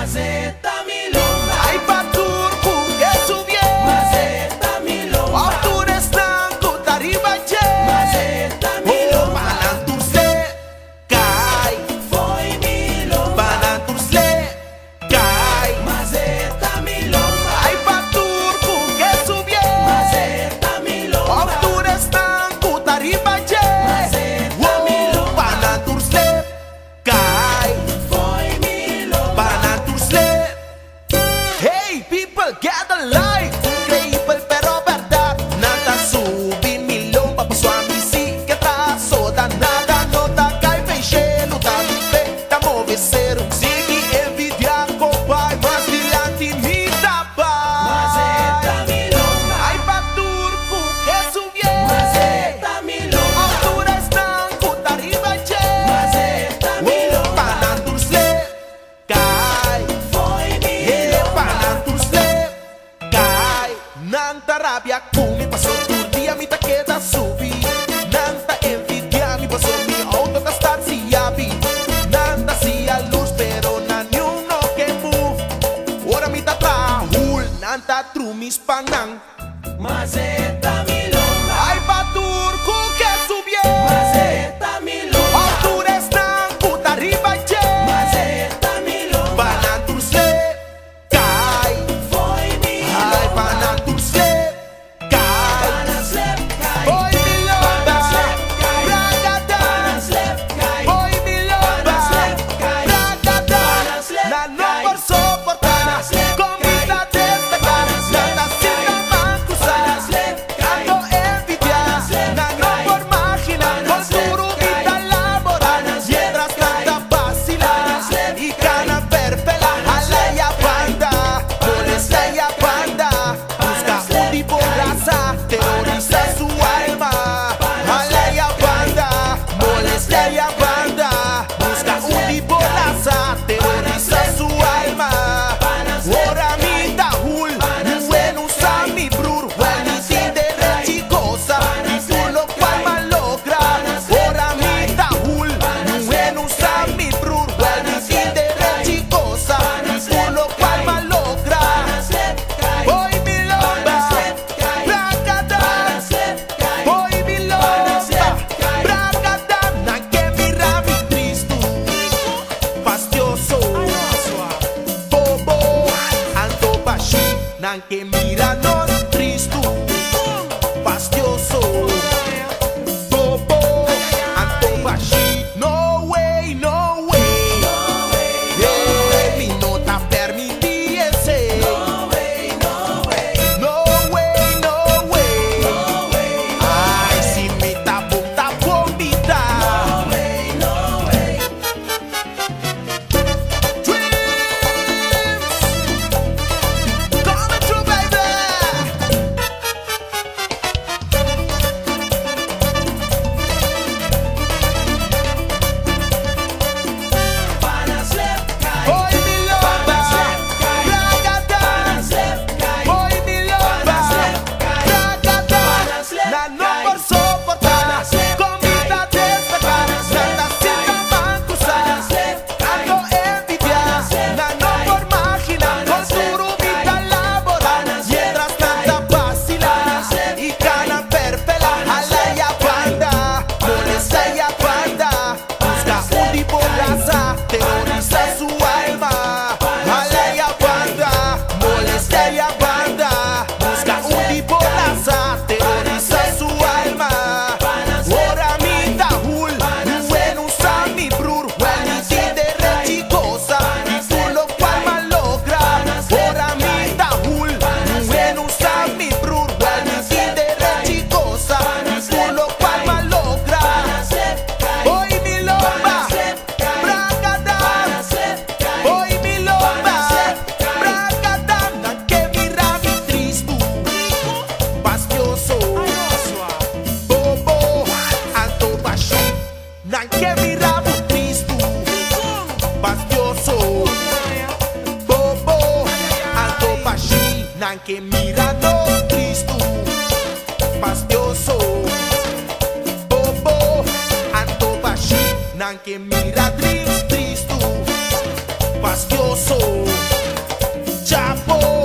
fazer. Tanta rabia como me passou por dia, me taqueta subi. Tanta envidia me passou minha outra das tardes e abi. A luz, pero na nenhum no que move. Ora me tá pra nanta tanta trumis panang. Mas soportar. que me que mirano Cristo pastioso bobo anto bashi nan que miradris Cristo pastioso chapo.